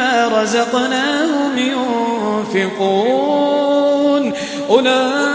رزقناهم ينفقون. أولئك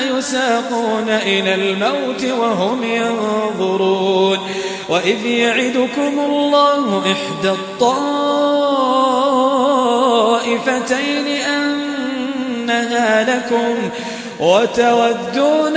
يساقون إلى الموت وهم ينظرون وإذ يعدكم الله إحدى الطائفتين أنها لكم وتودون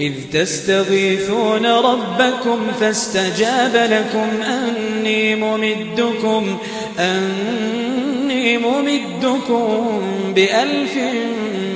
إذ تستغيثون ربكم فاستجاب لكم أني ممدكم أني ممدكم بألف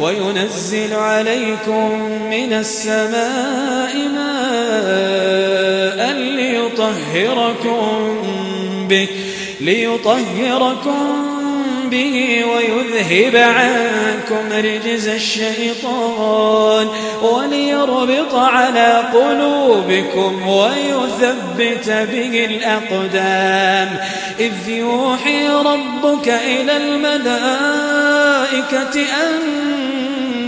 وينزل عليكم من السماء ماء ليطهركم به ليطهركم به ويذهب عنكم رجز الشيطان وليربط على قلوبكم ويثبت به الأقدام. إذ يوحي ربك إلى الملائكة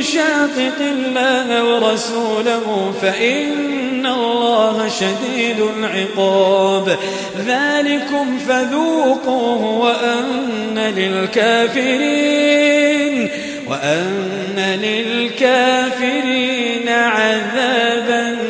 يشاقق الله ورسوله فإن الله شديد العقاب. ذلكم فذوقوه وأن للكافرين وأن للكافرين عذاب النار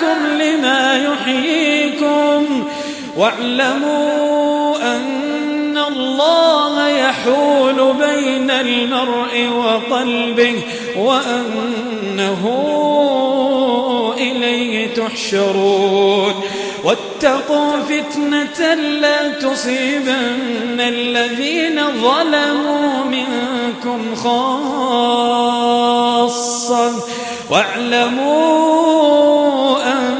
دعاكم لما يحييكم واعلموا أن الله يحول بين المرء وقلبه وأنه إليه تحشرون. واتقوا فتنة لا تصيبن الذين ظلموا منكم خاصة واعلموا أن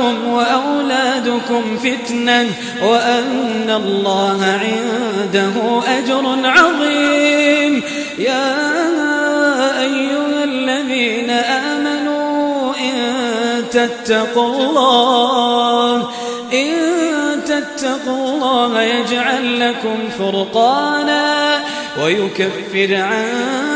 أموالكم وأولادكم فتنة وأن الله عنده أجر عظيم. يا أيها الذين آمنوا إن تتقوا الله إن تتقوا الله يجعل لكم فرقانا ويكفر عنكم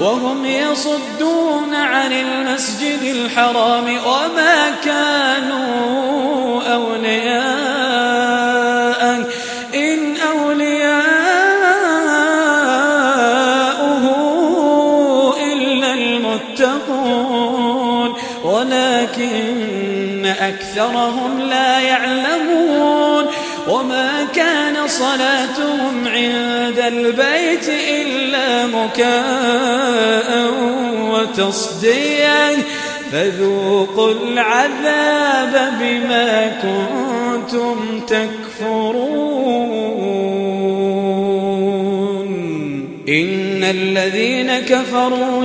وهم يصدون عن المسجد الحرام وما كانوا أولياء. إن أولياؤه إلا المتقون. ولكن أكثرهم لا يعلمون. وما كان صلاتهم عند البيت إلا مكاء وتصديا. فذوقوا العذاب بما كنتم تكفرون. إن الذين كفروا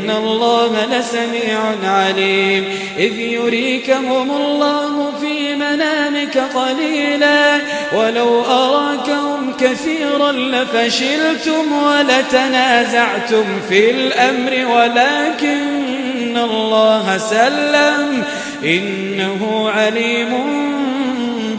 الله لسميع عليم. إذ يريكهم الله في منامك قليلا. ولو أراكهم كثيرا لفشلتم ولتنازعتم في الأمر. ولكن الله سلم. إنه عليم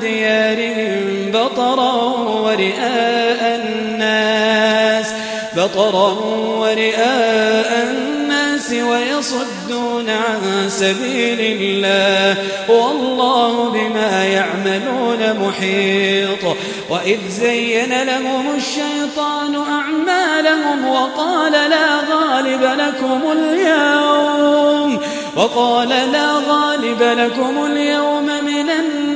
ديارهم بطرا ورئاء الناس بطرا ورئاء الناس ويصدون عن سبيل الله والله بما يعملون محيط وإذ زين لهم الشيطان أعمالهم وقال لا غالب لكم اليوم وقال لا غالب لكم اليوم من الناس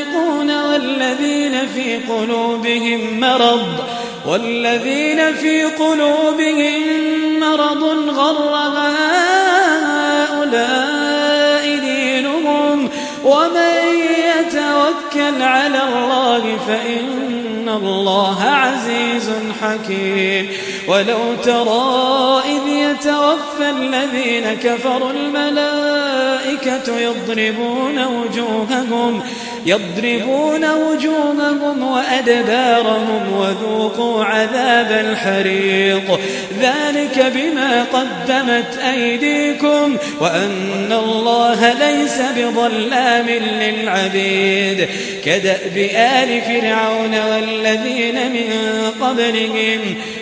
والذين في قلوبهم مرض والذين في قلوبهم مرض غر هؤلاء دينهم ومن يتوكل على الله فإن الله عزيز حكيم. ولو ترى إذ يتوفى الذين كفروا الملائكة يضربون وجوههم يضربون وجوههم وأدبارهم وذوقوا عذاب الحريق. ذلك بما قدمت أيديكم وأن الله ليس بظلام للعبيد. كدأب آل فرعون والذين من قبلهم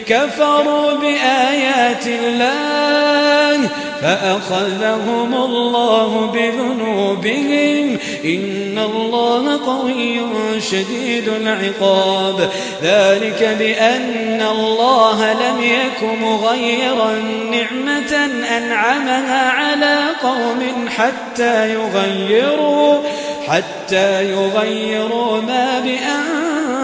كفروا بآيات الله فأخذهم الله بذنوبهم. إن الله قوي شديد العقاب. ذلك بأن الله لم يك مغيرا نعمة أنعمها على قوم حتى يغيروا حتى يغيروا ما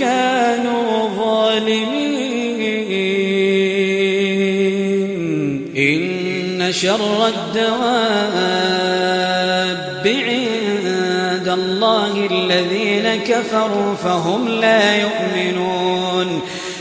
كانوا ظالمين. إن شر الدواب عند الله الذين كفروا فهم لا يؤمنون.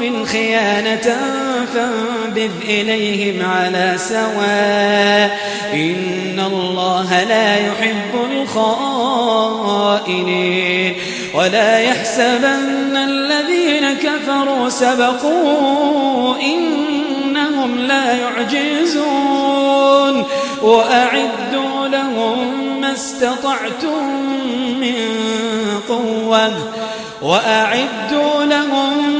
قوم خيانة فانبذ إليهم على سواء. إن الله لا يحب الخائنين. ولا يحسبن الذين كفروا سبقوا إنهم لا يعجزون. وأعدوا لهم ما استطعتم من قوة. وأعدوا لهم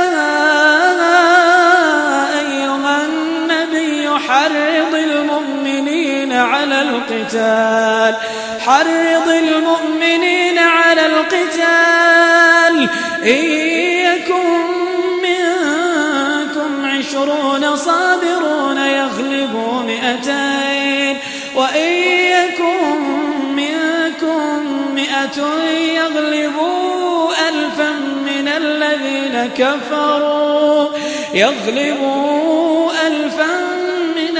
على القتال. حرض المؤمنين على القتال. إن يكن منكم عشرون صابرون يغلبوا مئتين. وإن يكن منكم مئة يغلبوا ألفا من الذين كفروا. من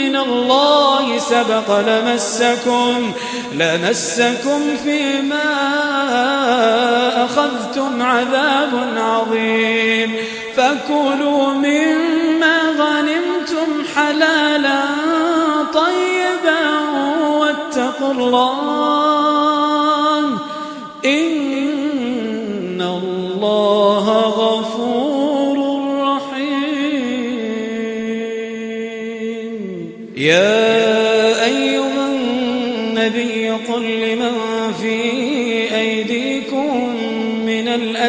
من الله سبق لمسكم لمسكم فيما أخذتم عذاب عظيم. فكلوا مما غنمتم حلالا طيبا واتقوا الله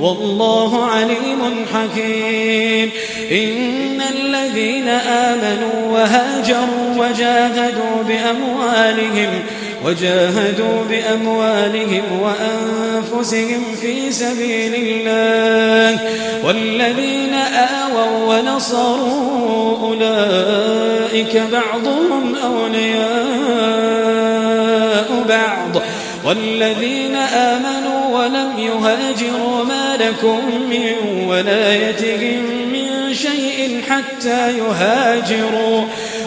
والله عليم حكيم. إن الذين آمنوا وهاجروا وجاهدوا بأموالهم وجاهدوا بأموالهم وأنفسهم في سبيل الله. والذين آووا ونصروا أولئك بعضهم أولياء بعض. والذين آمنوا ولم يهاجروا ما لكم من ولايتهم من شيء حتى يهاجروا.